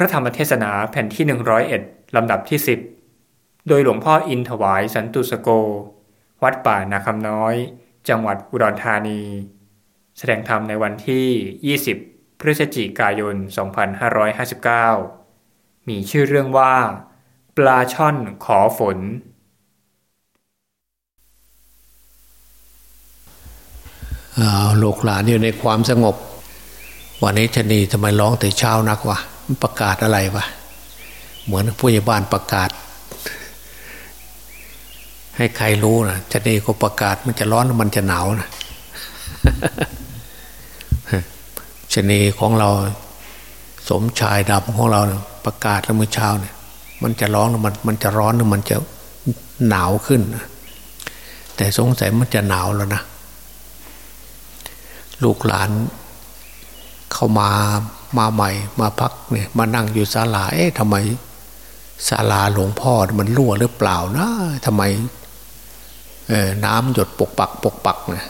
ระธรรมเทศนาแผ่นที่ 101 ลำดับที่ 10 โดยหลวงพ่ออินถวายสันตุสโก วัดป่านาคำน้อย จังหวัดอุดรธานี แสดงธรรมในวันที่ 20 พฤศจิกายน 2559 มีชื่อเรื่องว่า ปลาช่อนขอฝน ลูกหลานอยู่ในความสงบ วันนี้ชนีทำไมร้องแต่เช้านักวะ ประกาศอะไรวะเหมือนผู้ใหญ่บ้านประกาศ ให้ใครรู้นะชนีก็ประกาศมันจะร้อนมันจะหนาวนะชนีของเรา สมชายดำของเราประกาศแล้วเมื่อเช้าเนี่ย มันจะร้อนมันมันจะร้อนหรือมันจะหนาวขึ้นแต่สงสัยมันจะหนาวแล้วนะลูกหลานเข้ามา มาใหม่มาพักเนี่ยมานั่งอยู่ศาลาเอ๊ะทำไมศาลาหลวงพ่อมันรั่วหรือเปล่านะทำไมเออน้ำหยดปกปักปกปักเนี่ย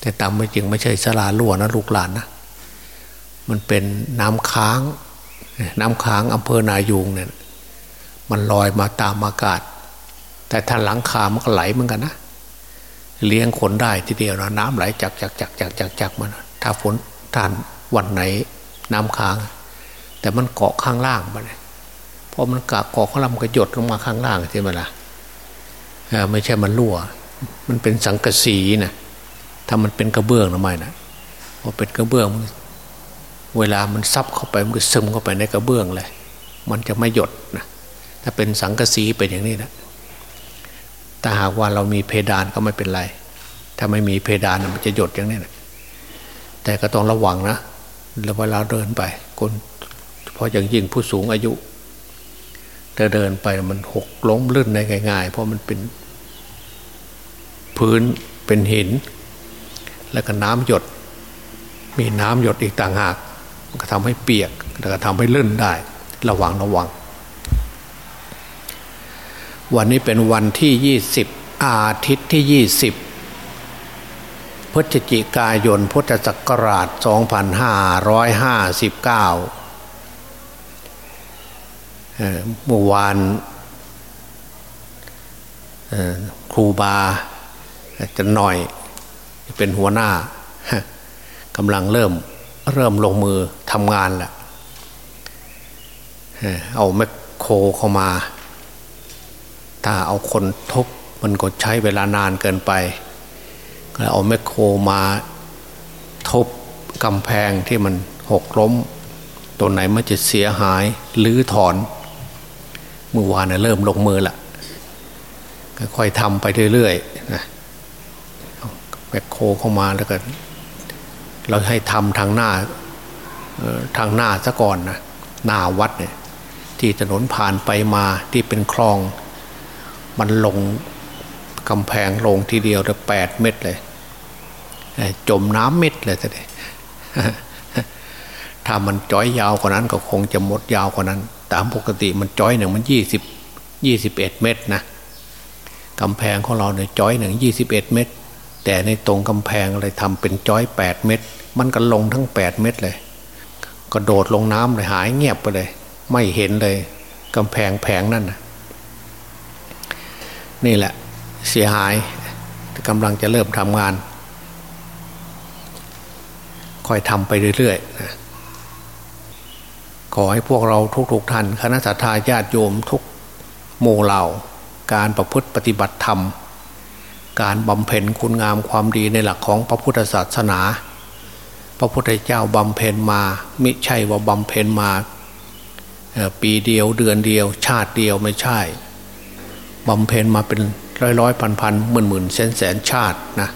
แต่ตามไม่จริงไม่ใช่ศาลารั่วนะลูกหลานนะมันเป็นน้ำค้าง น้ำค้างอำเภอนายูงเนี่ยมันลอยมาตามอากาศ แต่ถ้าหลังคามันก็ไหลเหมือนกันนะเลี้ยงคนได้ทีเดียวนะน้ำไหลจากจากจากจากจากจากมันถ้าฝนทานวันไหน น้ำค้าง แต่มันเกาะข้างล่างไปเลยพอมันกะเกาะข้างล่างมันก็หยดลงมาข้างล่างใช่ไหมล่ะไม่ใช่มันรั่ว มันเป็นสังกะสีนะถ้ามันเป็นกระเบื้องทำไมนะพอเป็นกระเบื้อง เวลามันซับเข้าไปมันก็ซึมเข้าไปในกระเบื้องเลย มันจะไม่หยดนะถ้าเป็นสังกะสีเป็นอย่างนี้นะถ้าหากว่าเรามีเพดานก็ไม่เป็นไร ถ้าไม่มีเพดานมันจะหยดอย่างนี้นะแต่ก็ต้องระวังนะ เวลาเดินไปคนพออย่างยิ่งผู้สูงอายุถ้าเดินไปมันหกล้มลื่นได้ง่าย ๆ เพราะมันเป็นพื้นเป็นหิน แล้วก็น้ำหยด มีน้ำหยดอีกต่างหากก็ทำให้เปียกแล้วก็ทำให้ลื่นได้ ระวังระวัง วันนี้เป็นวันที่ยี่สิบอาทิตย์ที่ยี่สิบ ศจิกายนพุทธศักราช 2559 เมื่อวานครูบาจะหน่อยเป็นหัวหน้ากำลังเริ่มเริ่มลงมือทำงานแหละเอาแมคโครเข้ามา ถ้าเอาคนทุบมันก็ใช้เวลานานเกินไป เอาแมคโครมาทบกำแพงที่มันหกล้มตัวไหนมันจะเสียหายหรือถอนเมื่อวานเริ่มลงมือละค่อยทำไปเรื่อยๆนะแมคโครเข้ามาแล้วก็เราให้ทำทางหน้าทางหน้าซะก่อนนะหน้าวัดเนี่ยที่ถนนผ่านไปมาที่เป็นคลอง มันลงกำแพงลงทีเดียวเลยแปดเม็ดเลย จมน้ำเม็ดเลยทีเดียถ้ามันจ้อยยาวกว่านั้นก็คงจะมดยาวกว่านั้น ตามปกติมันจ้อยหนึ่งมันยี่สิบยี่สิบเอ็ดเมตรนะกำแพงของเราเนี่ยจ้อยหนึ่งยี่สิบเอ็ดเมตร แต่ในตรงกำแพงอะไรทำเป็นจ้อยแปดเมตร มันก็ลงทั้งแปดเมตรเลยก็โดดลงน้ำเลยหายเงียบไปเลย ไม่เห็นเลยกำแพงแผงนั่นนะนี่แหละเสียหายกำลังจะเริ่มทำงาน ค่อยทำไปเรื่อยๆนะขอให้พวกเราทุกๆท่านคณะสัตยาญาติโยมทุกโมเหล่า การประพฤติปฏิบัติธรรม การบำเพ็ญคุณงามความดีในหลักของพระพุทธศาสนา พระพุทธเจ้าบำเพ็ญมามิใช่ว่าบำเพ็ญมาปีเดียวเดือนเดียว ชาติเดียวไม่ใช่บำเพ็ญมาเป็นร้อยร้อยพันพันหมื่นหมื่นแสนแสนชาตินะ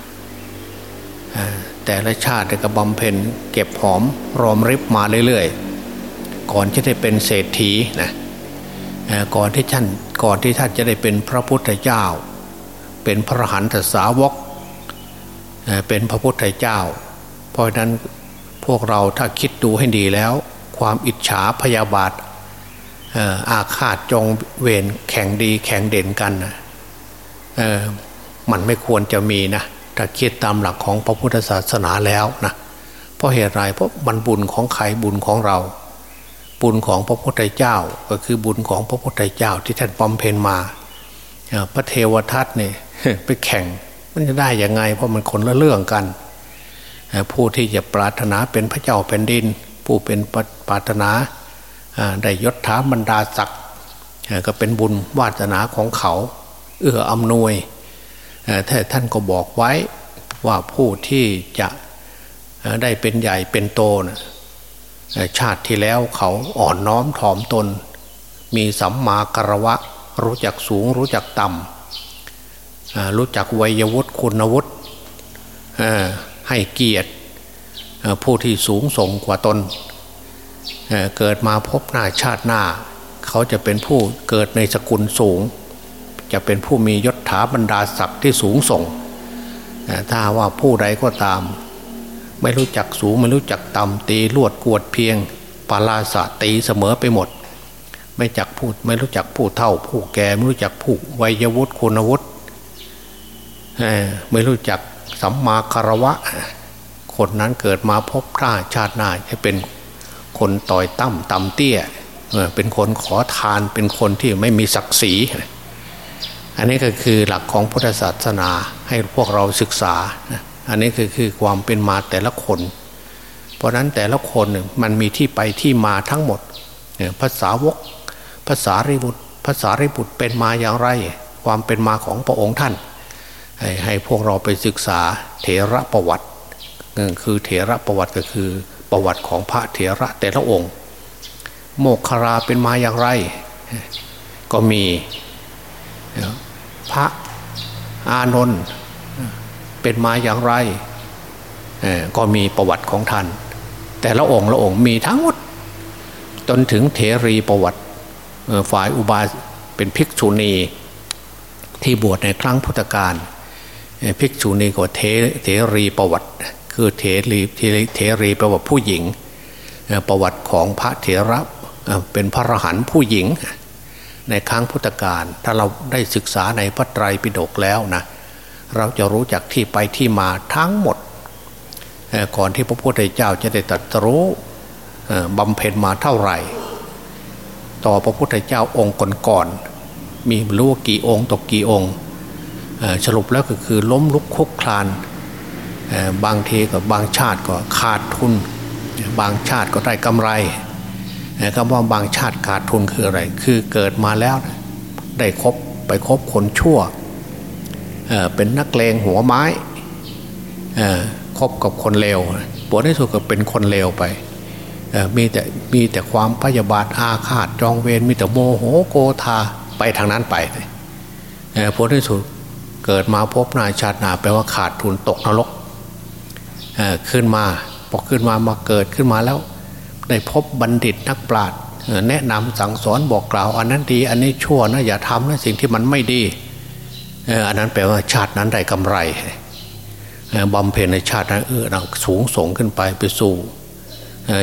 แต่ละชาติก็บำเพ็ญเก็บหอมรอมริบมาเรื่อยๆ ก่อนที่จะเป็นเศรษฐีนะก่อนที่ท่านก่อนที่ท่านจะได้เป็นพระพุทธเจ้า เป็นพระหันตสาวกเป็นพระพุทธเจ้า เพราะนั้นพวกเราถ้าคิดดูให้ดีแล้ว ความอิจฉาพยาบาทอาฆาตจงเวรแข่งดีแข่งเด่นกันนะมันไม่ควรจะมีนะ ถ้าคิดตามหลักของพระพุทธศาสนาแล้วนะเพราะเหตุไรเพราะมันบุญของใครบุญของเรา บุญของพระพุทธเจ้าก็คือบุญของพระพุทธเจ้าที่ท่านบำเพ็ญมาพระเทวทัตเนี่ยไปแข่งมันจะได้ยังไง เพราะมันคนละเรื่องกันผู้ที่จะปรารถนาเป็นพระเจ้าแผ่นดิน ผู้เป็นปรารถนาได้ยศถาบรรดาศักดิ์ก็เป็นบุญวาสนาของเขา เอื้ออำนวย แต่ท่านก็บอกไว้ว่าผู้ที่จะได้เป็นใหญ่เป็นโตนะชาติที่แล้วเขาอ่อนน้อมถ่อมตน มีสัมมาการวะ รู้จักสูงรู้จักต่ำรู้จักวัยวุฒิคุณวุฒิให้เกียรติผู้ที่สูงส่งกว่าตนเเกิดมาพบหน้าชาติหน้า เขาจะเป็นผู้เกิดในสกุลสูง จะเป็นผู้มียศถาบรรดาศักดิ์ที่สูงส่ง ถ้าว่าผู้ใดก็ตาม ไม่รู้จักสูงไม่รู้จักต่ำตีลวดกวดเพียงปาลาสะตีเสมอไปหมด ไม่จักพูดไม่รู้จักผู้เท่า ผู้แก่ไม่รู้จักผู้วัยวุฒิคุณวุฒิไม่รู้จักสัมมาคารวะ คนนั้นเกิดมาพบหน้าชาติหน้าจะเป็นคนต่อยตั้มต่ำเตี้ยเป็นคนขอทานเป็นคนที่ไม่มีศักดิ์ศรี อันนี้ก็คือหลักของพุทธศาสนาให้พวกเราศึกษา อันนี้คือคือความเป็นมาแต่ละคน เพราะนั้นแต่ละคนมันมีที่ไปที่มาทั้งหมดภาษาวกภาษาริบุตรภาษาริบุตรเป็นมาอย่างไร ความเป็นมาของพระองค์ท่าน ให้พวกเราไปศึกษาเถระประวัติคือเถระประวัติก็คือประวัติของพระเถระแต่ละองค์ โมกขราเป็นมาอย่างไร ก็มี พระอานนท์เป็นมาอย่างไรก็มีประวัติของท่าน แต่ละองค์ละองค์มีทั้งหมด จนถึงเถรีประวัติฝ่ายอุบาเป็นภิกษุณีที่บวชในครั้งพุทธกาลภิกษุณีก็เถเถรีประวัติ คือเถรีเถรีประวัติผู้หญิง ประวัติของพระเถระเป็นพระอรหันต์ผู้หญิง ในครั้งพุทธกาลถ้าเราได้ศึกษาในพระไตรปิฎกแล้วนะเราจะรู้จักที่ไปที่มาทั้งหมด ก่อนที่พระพุทธเจ้าจะได้ตรัสรู้บำเพ็ญมาเท่าไหร่ ต่อพระพุทธเจ้าองค์ก่อนๆมีรู้ว่ากี่องค์ตกกี่องค์สรุปแล้วก็คือล้มลุกคุกคลานบางทีกับบางชาติก็ขาดทุน บางชาติก็ได้กำไร คำว่าบางชาติขาดทุนคืออะไร คือเกิดมาแล้ว ได้คบไปคบคนชั่วเป็นนักเลงหัวไม้คบกับคนเลวปวดที่สุดก็เป็นคนเลวไปมีแต่มีแต่ความพยาบาทอาฆาตจองเวรมีแต่โมโหโกธาไปทางนั้นไปผลที่สุดเกิดมาพบนายชาตินาแปลว่าขาดทุนตกนรกขึ้นมาพอขึ้นมามาเกิดขึ้นมาแล้ว ได้พบบัณฑิตนักปราชญ์แนะนำสั่งสอนบอกกล่าว อันนั้นดี อันนี้ชั่วนะอย่าทำนะสิ่งที่มันไม่ดีอันนั้นแปลว่าชาตินั้นได้กำไรบำเพ็ญในชาตินั้นเออสูงส่งขึ้นไปไปสู่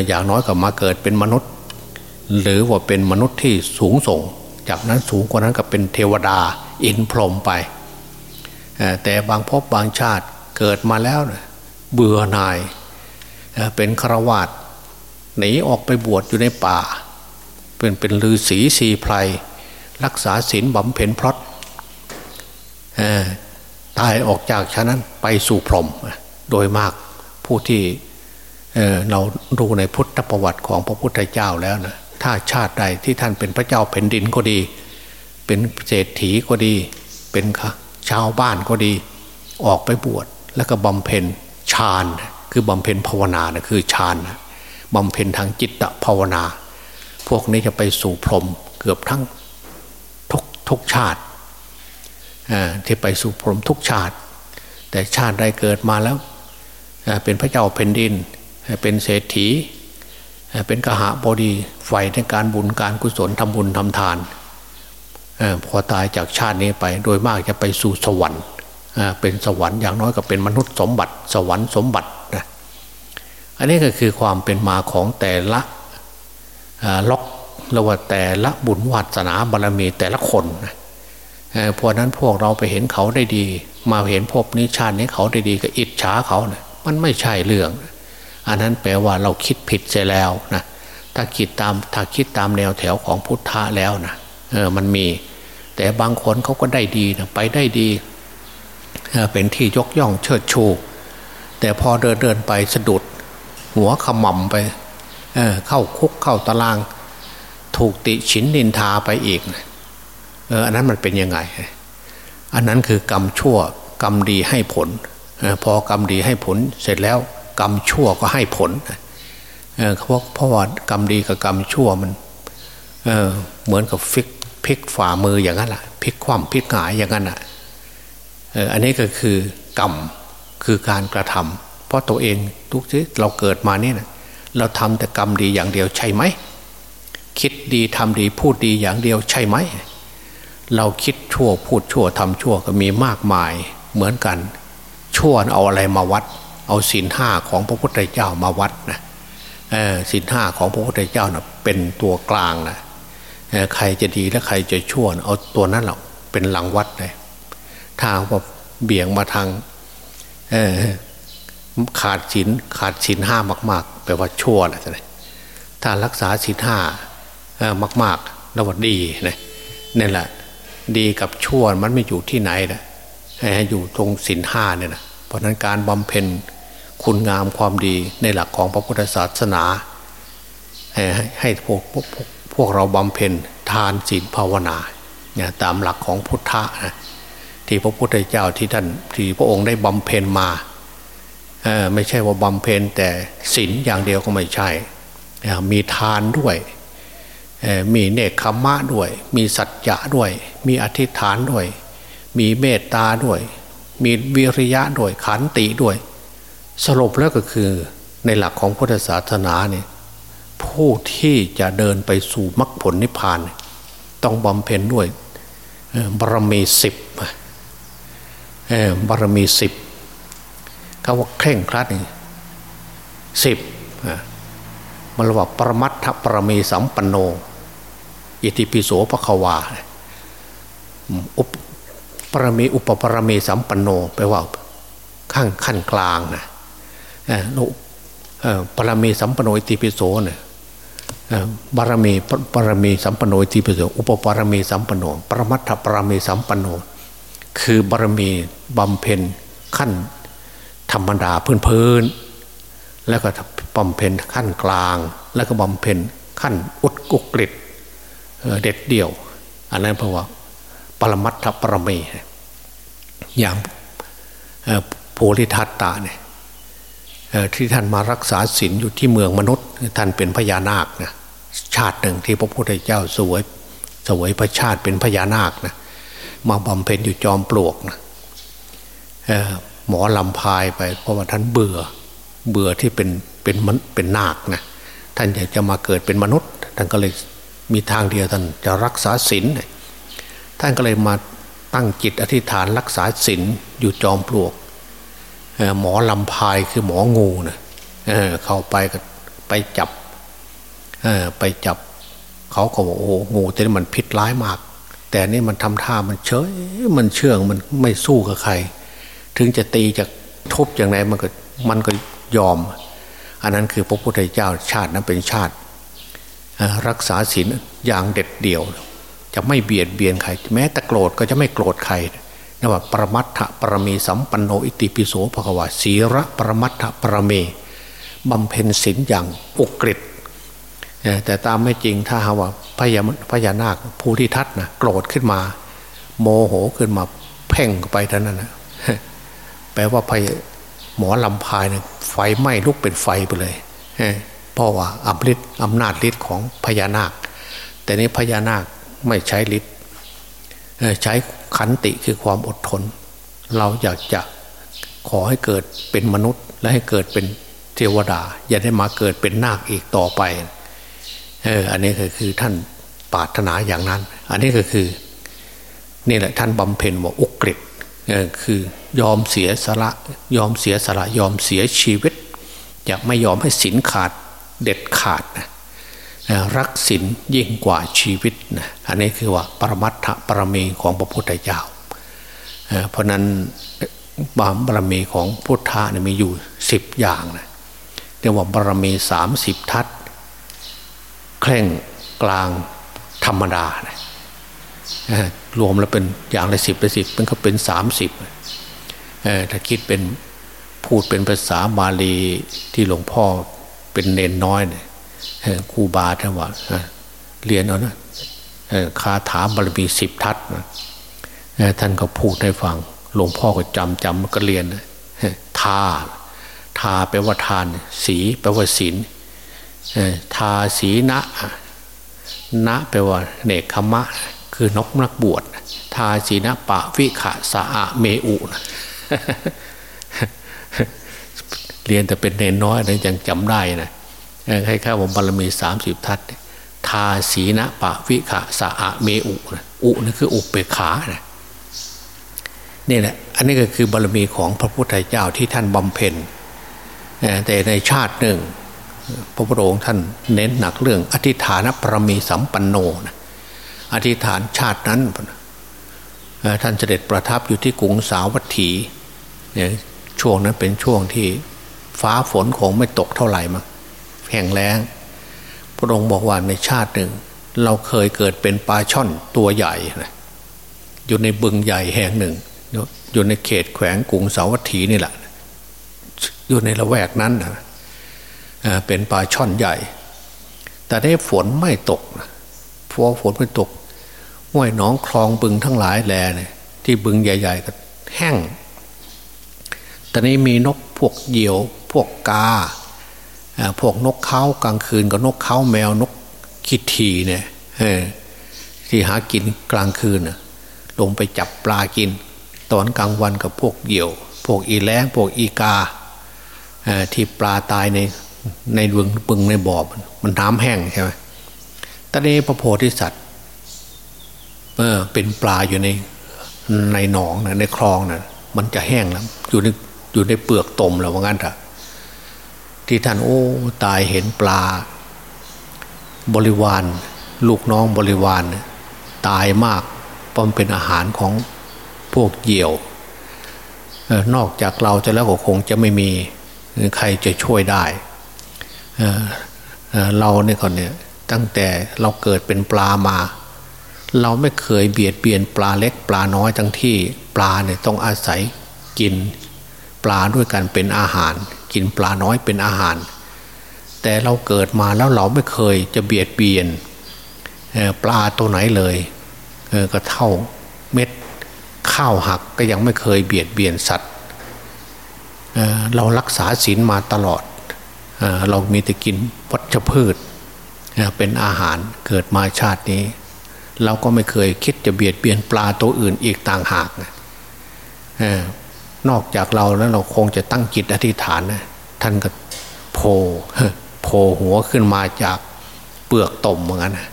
อย่างน้อยก็มาเกิดเป็นมนุษย์ หรือว่าเป็นมนุษย์ที่สูงส่ง จากนั้นสูงกว่านั้นก็เป็นเทวดาอินพรหมไป แต่บางพบบางชาติเกิดมาแล้วเบื่อหน่ายเป็นฆราวาส หนีออกไปบวชอยู่ในป่า เป็นเป็นลือศีสีไพรรักษาศีลบำเพ็ญพรตตายออกจากฉะนั้นไปสู่พรหมโดยมากผู้ที่เเราดูในพุทธประวัติของพระพุทธเจ้าแล้วนะถ้าชาติใดที่ท่านเป็นพระเจ้าแผ่นดินก็ดี เป็นเศรษฐีก็ดี เป็นชาวบ้านก็ดี ออกไปบวชแล้วก็บำเพ็ญฌานคือบำเพ็ญภาวนานะคือฌาน บำเพ็ญทางจิตภาวนา พวกนี้จะไปสู่พรหมเกือบทั้งทุกทุกชาติที่ไปสู่พรหมทุกชาติ แต่ชาติใดเกิดมาแล้ว เป็นพระเจ้าแผ่นดิน เป็นเศรษฐี เป็นกหาบดีไฟในการบุญการกุศลทำบุญทำทานพอตายจากชาตินี้ไปโดยมากจะไปสู่สวรรค์เป็นสวรรค์อย่างน้อยก็เป็นมนุษย์สมบัติ สวรรค์สมบัติ อันนี้ก็คือความเป็นมาของแต่ละล็อกหรือว่าแต่ละบุญวัสนาบารรมีแต่ละคนเพราะนั้นพวกเราไปเห็นเขาได้ดี มาเห็นพบนิชาตินี้เขาได้ดีก็อิจฉาเขาเนะี่ยมันไม่ใช่เรื่อง อันนั้นแปลว่าเราคิดผิดเสียแล้วนะถ้าคิดตามถ้าคิดตามแนวแถวของพุทธะแล้วนะเออมันมี แต่บางคนเขาก็ได้ดีนะไปได้ดีเป็นที่ยกย่องเชิดชู แต่พอเดินเดินไปสะดุด หัวขมำไปเเข้าคุกเข้าตาราง ถูกติฉินนินทาไปอีกเอออันนั้นมันเป็นยังไง อันนั้นคือกรรมชั่วกรรมดีให้ผลพอกรรมดีให้ผลเสร็จแล้ว กรรมชั่วก็ให้ผลเพราะเพราะว่ากรรมดีกับกรรมชั่วมันเเหมือนกับฟิกพลิกฝ่ามืออย่างนั้นแหละพลิกคว่ำพลิกหงายอย่างนั้นอะอันนี้ก็คือกรรมคือการกระทำ เพราะตัวเองทุกที่เราเกิดมาเนี่ยนะเราทำแต่กรรมดีอย่างเดียวใช่ไหม คิดดีทำดีพูดดีอย่างเดียวใช่ไหม เราคิดชั่วพูดชั่วทำชั่วก็มีมากมายเหมือนกัน ชั่วเอาอะไรมาวัด เอาศีลห้าของพระพุทธเจ้ามาวัดนะศีลห้าของพระพุทธเจ้านะเป็นตัวกลางนะใครจะดีและใครจะชั่วเอาตัวนั้นแหรอกเป็นหลังวัดเลยทางว่าเบี่ยงมาทาง ขาดศีลขาดศีลห้ามาก ๆ แปลว่าชั่วแหละถ้ารักษาศีลห้ามากๆแล้วว่าดีนะนี่แหละ ดีกับชั่วมันไม่อยู่ที่ไหนนะอยู่ตรงศีลห้าเนี่ยนะเพราะนั้นการบำเพ็ญคุณงามความดีในหลักของพระพุทธศาสนา ให้พวกพวกพวกเราบำเพ็ญทานศีลภาวนาเนี่ยตามหลักของพุทธะนะที่พระพุทธเจ้าที่ท่านที่พระองค์ได้บำเพ็ญมา ไม่ใช่ว่าบำเพ็ญแต่ศีลอย่างเดียวก็ไม่ใช่ มีทานด้วย มีเนคขมะด้วย มีสัจจะด้วย มีอธิษฐานด้วย มีเมตตาด้วย มีวิริยะด้วย ขันติด้วย สรุปแล้วก็คือในหลักของพุทธศาสนาเนี่ยผู้ที่จะเดินไปสู่มรรคผลนิพพาน ต้องบำเพ็ญด้วยบารมีสิบบารมีสิบ เขาว่าเคร่งครัดนี่สิบมันเรียกว่าปรมัตถปรมีสัมปันโน อิติปิโสปะควาอุปปรมีอุปปรมีสัมปันโนแปลว่าข้างขั้นกลางนะปรมีสัมปันโนอิติปิโสเนี่ยบารมีปรมีสัมปันโนอิติปิโสอุปปรมีสัมปันโนปรมัตถปรมีสัมปันโน คือบารมีบำเพ็ญขั้น ธรรมดาพื้นพื้นแล้วก็บำเพ็ญขั้นกลาง แล้วก็บำเพ็ญขั้นอุดกุกฤษเด็ดเดี่ยว อันนั้นเพราะว่าปรมัตถปรมีอย่างโพธิทัตตาเนี่ยที่ท่านมารักษาศีลอยู่ที่เมืองมนุษย์ ท่านเป็นพญานาคนะชาติหนึ่งที่พระพุทธเจ้าสวยสวยพระชาติเป็นพญานาคนะมาบำเพ็ญอยู่จอมปลวกนะ หมอลำพายไป เพราะว่าท่านเบื่อเบื่อที่เป็นเป็นมันเป็นนาคนะท่านอยากจะมาเกิดเป็นมนุษย์ท่านก็เลยมีทางเดียวท่านจะรักษาศีลท่านก็เลยมาตั้งจิตอธิษฐานรักษาศีลอยู่จอมปลวกหมอลำพายคือหมองูนะเเข้าไปก็ไปจับไปจับเขาก็บอกโอ้งูแต่นี่มันพิษร้ายมาก แต่นี่มันทำท่ามันเฉยมันเชื่องมันไม่สู้กับใคร ถึงจะตีจะทุบอย่างไรมันก็มันก็ยอม อันนั้นคือพระพุทธเจ้าชาตินั้นเป็นชาติ รักษาศีลอย่างเด็ดเดี่ยว จะไม่เบียดเบียนใคร แม้แต่โกรธก็จะไม่โกรธใครนะว่าปรมัตถปรมีสัมปันโนอิติปิโสภควาศีระปรมัตถปรมีบำเพ็ญศีลอย่างอุกฤษแต่ตามไม่จริงถ้าหาว่าพญาพญานาคผู้ที่ทัดนะโกรธขึ้นมา โมโหขึ้นมาเพ่งไปเท่านั้นนะ ลว่าพญหมอลำพายเนี่ยไฟไหม้ลุกเป็นไฟไปเลยเพราะว่าอำฤทธิ์อำนาจฤทธิ์ของพญานาค แต่นี้พญานาคไม่ใช้ฤทธิ์ใช้ขันติคือความอดทน เราอยากจะขอให้เกิดเป็นมนุษย์ และให้เกิดเป็นเทวดา อย่าได้มาเกิดเป็นนาคอีกต่อไปเอออันนี้ก็คือท่านปรารถนาอย่างนั้น อันนี้ก็คือ นี่แหละท่านบำเพ็ญว่าอุกฤษ คือยอมเสียสละยอมเสียสละยอมเสียชีวิตจะไม่ยอมให้สินขาดเด็ดขาดนะรักศีลยิ่งกว่าชีวิตนะอันนี้คือว่าปรมัตถปรมีของพระพุทธเจ้าเพราะนั้นบารบารมีของพุทธะเนี่ยมีอยู่สิบอย่างนะเรียกว่าบารมีสามสิบทัศ เคร่งกลางธรรมดานะ รวมแล้วเป็นอย่างละสิบละสิบมันก็เป็นสามสิบถ้าคิดเป็นพูดเป็นภาษาบาลีที่หลวงพ่อเป็นเนนน้อยเนี่ยครูบาท่านว่าเรียนเอานะคาถาบาลีสิบทัศนะท่านก็พูดให้ฟัง หลวงพ่อก็จำจำก็เรียนทาทาแปลว่าทาน สีแปลว่าศีลทาสีนะนะแปลว่าเนคขมะ คือนกนักบวชทาสีนะปะวิขะสะอะเมอุนะเรียนแต่เป็นเนนน้อยนะยังจำได้นะให้ข้าผมบารมีสามสิบทัศทาสีนะปะวิขะสะอะเมอุนะอุนี่คืออุเปขานะนี่แหละอันนี้ก็คือบารมีของพระพุทธเจ้าที่ท่านบำเพ็ญแต่ในชาติหนึ่ง พระพุทธองค์ท่านเน้นหนักเรื่องอธิฐานปรมีสัมปันโนนะ อธิษฐานชาตินั้นท่านเสด็จประทับอยู่ที่กรุงสาวัตถีเนี่ยช่วงนั้นเป็นช่วงที่ฟ้าฝนคงไม่ตกเท่าไหร่มั้งแห้งแล้ง พระองค์บอกว่าในชาติหนึ่ง เราเคยเกิดเป็นปลาช่อนตัวใหญ่นะอยู่ในบึงใหญ่แห่งหนึ่ง อยู่ในเขตแขวงกรุงสาวัตถีนี่แหละอยู่ในละแวกนั้นนะเป็นปลาช่อนใหญ่ แต่ได้ฝนไม่ตกพอฝนไม่ตก ห้วยน้องคลองบึงทั้งหลายแลเนี่ยที่บึงใหญ่ ๆ ก็แห้งตอนนี้มีนกพวกเหยี่ยว พวกกา พวกนกเขากลางคืนกับนกเขาแมวนกคิดทีเนี่ยที่หากินกลางคืนลงไปจับปลากิน ตอนกลางวันกับพวกเหยี่ยว พวกอีแล้งพวกอีกาที่ปลาตายในในบึงบึงในบ่อมันน้ำแห้งใช่ไหมตอนนี้พระโพธิสัตว์ เออ เป็นปลาอยู่ในในหนองนะในคลองนะมันจะแห้งแล้วอยู่ในอยู่ในเปลือกตมแล้วว่างั้นเถอะที่ท่านโอ้ตายเห็นปลา บริวาร ลูกน้องบริวารตายมากเพราะมันเป็นอาหารของพวกเหยี่ยวนอกจากเราจะแล้วก็คงจะไม่มีใครจะช่วยได้เเราเนี่ยก่อนเนี่ยตั้งแต่เราเกิดเป็นปลามา เราไม่เคยเบียดเบียนปลาเล็กปลาน้อยทั้งที่ปลาเนี่ยต้องอาศัยกินปลาด้วยกันเป็นอาหาร กินปลาน้อยเป็นอาหาร แต่เราเกิดมาแล้วเราไม่เคยจะเบียดเบียนปลาตัวไหนเลยก็เท่าเม็ดข้าวหักก็ยังไม่เคยเบียดเบียนสัตว์เรารักษาศีลมาตลอดเเรามีแต่กินวัชพืชเป็นอาหารเกิดมาชาตินี้ เราก็ไม่เคยคิดจะเบียดเบียนปลาตัวอื่นอีกต่างหากนะนอกจากเราแล้วเราคงจะตั้งจิตอธิษฐานนะท่านก็โผล่โผล่หัวขึ้นมาจากเปลือกตมเหมือนกันนะ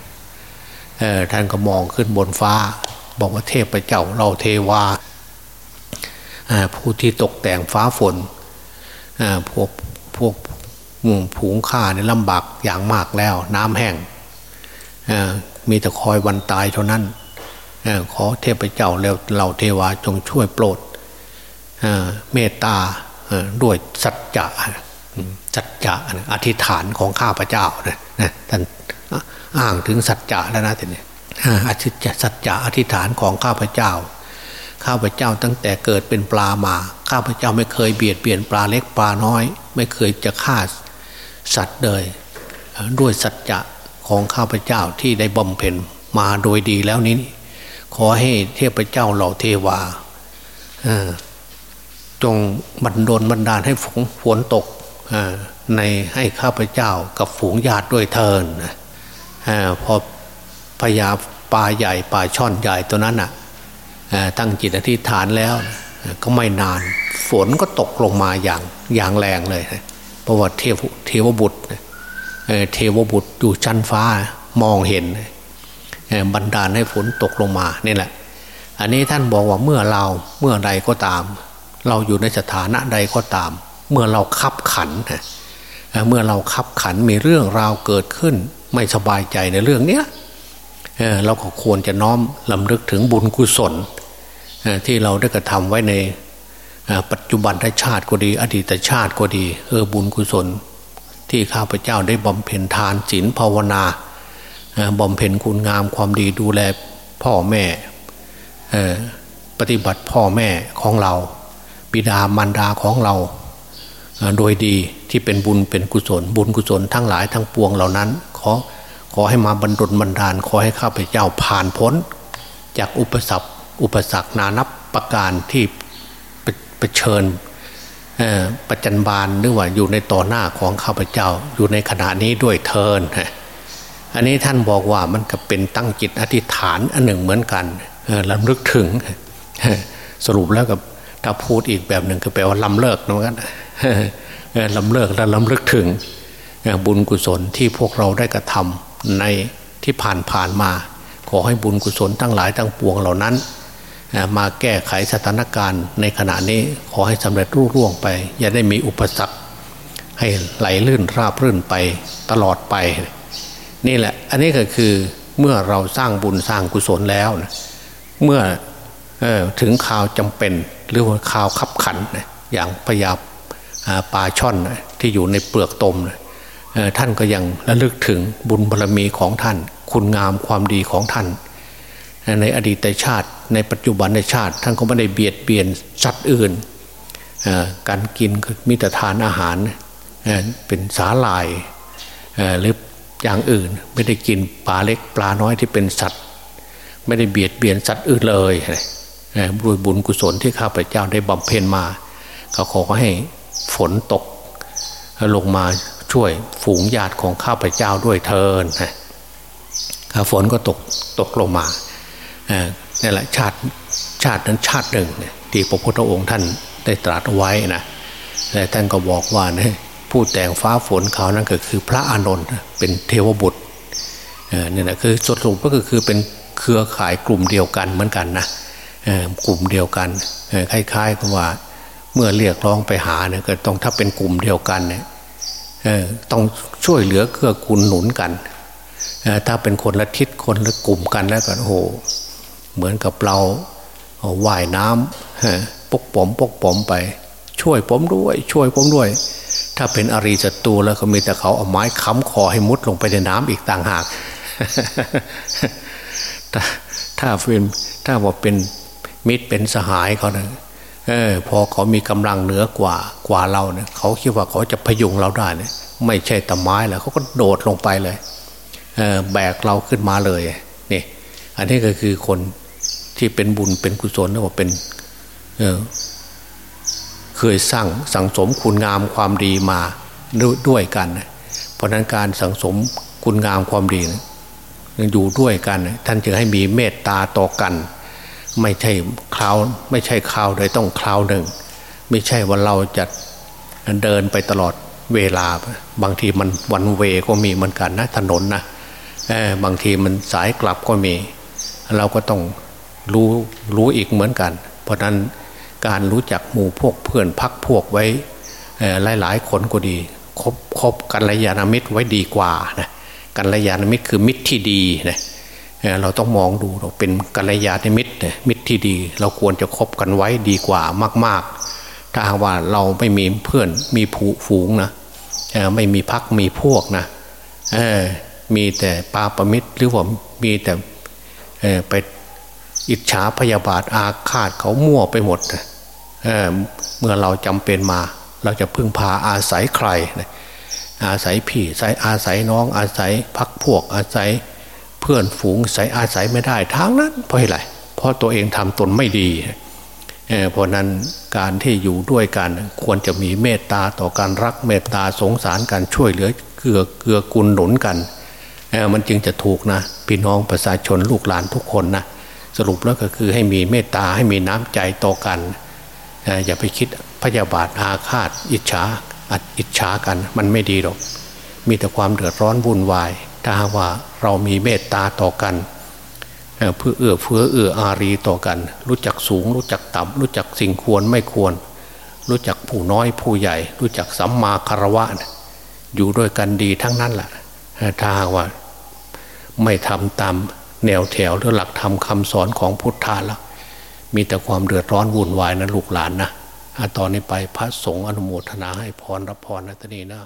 ท่านก็มองขึ้นบนฟ้า บอกว่าเทพเจ้าเราเทวาผู้ที่ตกแต่งฟ้าฝนพวกพวกผูงข่าเนี่ยลำบากอย่างมากแล้ว น้ำแห้ง มีแต่คอยวันตายเท่านั้นขอเทพเจ้าแล้วเราเทวาจงช่วยโปรดเมตตาด้วยสัจจะสัจจะอธิษฐานของข้าพเจ้านะท่านอ้างถึงสัจจะแล้วนะท่านเนี่ยอธิจสัจจะอธิษฐานของข้าพเจ้า ข้าพเจ้าตั้งแต่เกิดเป็นปลามา ข้าพเจ้าไม่เคยเบียดเบียนปลาเล็กปลาน้อย ไม่เคยจะฆ่าสัตว์เลยด้วยสัจจะ ของข้าพเจ้าที่ได้บำเพ็ญมาโดยดีแล้วนี้ ขอให้เทพเจ้าเหล่าเทวาจงบันดลบันดาลให้ฝนฝนตกในให้ข้าพเจ้ากับฝูงญาติด้วยเทินพอพญาปลาใหญ่ปลาช่อนใหญ่ตัวนั้นอะตั้งจิตอธิษฐานแล้ว ก็ไม่นานฝนก็ตกลงมาอย่างอย่างแรงเลยเพระว่าเทวเทวบุตร เทวบุตรอยู่ชั้นฟ้ามองเห็นบันดาลให้ฝนตกลงมานี่แหละ อันนี้ท่านบอกว่าเมื่อเราเมื่อใดก็ตาม เราอยู่ในสถานะใดก็ตาม เมื่อเราคับขันเมื่อเราคับขันมีเรื่องราวเกิดขึ้น ไม่สบายใจในเรื่องเนี้ยเราก็ควรจะน้อมลำลึกถึงบุญกุศลที่เราได้กระทำไว้ในปัจจุบันชาติก็ดี อดีตชาติก็ดีเออบุญกุศล ที่ข้าพเจ้าได้บำเพ็ญทานศีลภาวนาบำเพ็ญคุณงามความดีดูแลพ่อแม่ปฏิบัติพ่อแม่ของเรา บิดามารดาของเรา โดยดีที่เป็นบุญเป็นกุศล บุญกุศลทั้งหลายทั้งปวงเหล่านั้น ขอขอให้มาบรรดลบันดาล ขอให้ข้าพเจ้าผ่านพ้น จากอุปสรรคอุปสรรคนานับประการที่เผชิญ ประจันบาลหรือว่าอยู่ในต่อหน้าของข้าพเจ้าอยู่ในขณะนี้ด้วยเทินอันนี้ท่านบอกว่ามันก็เป็นตั้งจิตอธิษฐานอันหนึ่งเหมือนกันลำลึกถึง สรุปแล้วกับถ้าพูดอีกแบบหนึ่งก็แปลว่าลำเลิกนะกันลำเลิกและลำลึกถึง บุญกุศลที่พวกเราได้กระทำในที่ผ่านผ่านมา ขอให้บุญกุศลทั้งหลายทั้งปวงเหล่านั้น มาแก้ไขสถานการณ์ในขณะนี้ขอให้สำเร็จรุ่ร่วงไป อย่าได้มีอุปสรรค ให้ไหลลื่นราบรื่นไปตลอดไป นี่แหละ อันนี้ก็คือเมื่อเราสร้างบุญสร้างกุศลแล้วนะเมื่ออถึงข่าวจำเป็นหรือว่าข่าวขับขันนะอย่างพยาปลาช่อนนะที่อยู่ในเปลือกตมนะท่านก็ยังระลึกถึงบุญบารรมีของท่าน คุณงามความดีของท่าน ในอดีตชาติ ในปัจจุบันในชาติ ท่านก็ไม่ได้เบียดเบียนสัตว์อื่น การกินมิตรทานอาหารเป็นสาลายหรืออย่างอื่นไม่ได้กินปลาเล็กปลาน้อยที่เป็นสัตว์ ไม่ได้เบียดเบียนสัตว์อื่นเลยด้วยบุญกุศลที่ข้าพเจ้าได้บำเพ็ญมาก็ขอให้ฝนตกลงมาช่วยฝูงญาติของข้าพเจ้าด้วยเทินฝนก็ตกตกลงมา นี่แหละชาติชาตินั้นชาติหนึ่งที่พระพุทธองค์ท่านได้ตรัสไว้นะแต่ท่านก็บอกว่านะผู้แต่งฟ้าฝนเขานั่นก็คือพระอานนท์เป็นเทวบุตรนี่นะคือสรุปก็คือเป็นเครือข่ายกลุ่มเดียวกันเหมือนกันนะกลุ่มเดียวกันคล้ายๆกับว่าเมื่อเรียกร้องไปหาเนี่ยก็ต้องถ้าเป็นกลุ่มเดียวกันเนี่ยต้องช่วยเหลือเกื้อกูลหนุนกัน ถ้าเป็นคนละทิศคนละกลุ่มกันแล้วก็โอ้โห เหมือนกับเราว่ายน้ำปกปอมปกปอมไป ช่วยผมด้วย ช่วยผมด้วย ถ้าเป็นอริศัตรูแล้วก็มีแต่เขาเอาไม้ค้ำคอให้มุดลงไปในน้ำอีกต่างหากถ้าเป็นถ้าว่าเป็นมิตรเป็นสหายเขานะเออพอเขามีกำลังเหนือกว่ากว่าเราเนี่ยเขาคิดว่าเขาจะพยุงเราได้เนี่ยไม่ใช่ตะไม้แล้วเขาก็โดดลงไปเลยเออแบกเราขึ้นมาเลยนี่อันนี้ก็คือคน ที่เป็นบุญเป็นกุศลนะว่าเป็นเออเคยสร้างสังสมคุณงามความดีมาด้วยกัน เพราะนั้นการสังสมคุณงามความดีอยู่ด้วยกัน ท่านจึงให้มีเมตตาต่อกัน ไม่ใช่คราวไม่ใช่คราวใดต้องคราวหนึ่ง ไม่ใช่ว่าเราจะเดินไปตลอดเวลา บางทีมันวันเวก็มีเหมือนกันนะถนนนะบางทีมันสายกลับก็มี เราก็ต้อง รู้รู้อีกเหมือนกัน เพราะนั้นการรู้จักหมู่พวกเพื่อนพักพวกไว้หลายหลายคนก็ดีคบคบกันระยานามิตรไว้ดีกว่านะกันระยานามิตรคือมิตรที่ดีนะเราต้องมองดูเราเป็นกัลยาณมิตรมิตรที่ดี เราควรจะคบกันไว้ดีกว่ามาก ๆ ถ้าว่าเราไม่มีเพื่อนมีผูฝูงนะไม่มีพักมีพวกนะมีแต่ปาประมิตรหรือว่ามีแต่ไป อิจฉาพยาบาทอาฆาตเขามั่วไปหมดเเมื่อเราจำเป็นมา เราจะพึ่งพาอาศัยใครอาศัยพี่อาศัยน้องอาศัยพักพวกอาศัยเพื่อนฝูงใส่อาศัยไม่ได้ทางนั้นเพราะอะไรเพราะตัวเองทำตนไม่ดีเพราะนั้นการที่อยู่ด้วยกันควรจะมีเมตตาต่อการรักเมตตาสงสารกันช่วยเหลือเกือเกือกุลหนุนกันมันจึงจะถูกนะ พี่น้องประชาชนลูกหลานทุกคนนะ สรุปแล้วก็คือให้มีเมตตาให้มีน้ำใจต่อกัน อย่าไปคิดพยาบาทอาฆาต อิจฉาอิจฉากัน มันไม่ดีหรอก มีแต่ความเดือดร้อนวุ่นวาย ถ้าว่าเรามีเมตตาต่อกันเพื่อเอื้อเฟื้อเอื้ออารีต่อกัน รู้จักสูง รู้จักต่ำรู้จักสิ่งควรไม่ควร รู้จักผู้น้อยผู้ใหญ่ รู้จักสัมมาคารวะอยู่ด้วยกันดีทั้งนั้นแหละถ้าว่าไม่ทำตาม แนวแถวหรือหลักธรรมคาสอนของพุทธาแล้วมีแต่ความเดือดร้อนวุ่นวายนะลูกหลานนะตอนนี้ไปพระสงฆ์อนุโมทนาให้พรรับพรนะตนีนะ